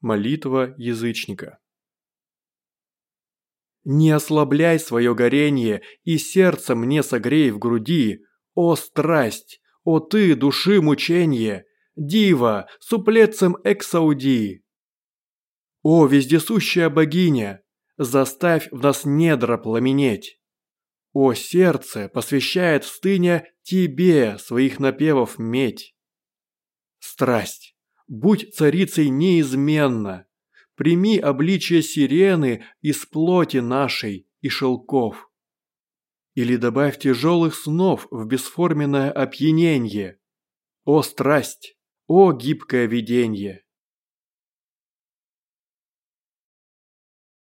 Молитва язычника. Не ослабляй свое горение и сердце мне согрей в груди, о страсть, о ты, души мученье, дива, суплецем эксауди. О вездесущая богиня, заставь в нас недра пламенеть. О сердце посвящает стыня тебе своих напевов медь. Страсть, будь царицей неизменно, прими обличие сирены из плоти нашей и шелков. Или добавь тяжелых снов в бесформенное опьяненье. О страсть, о гибкое виденье!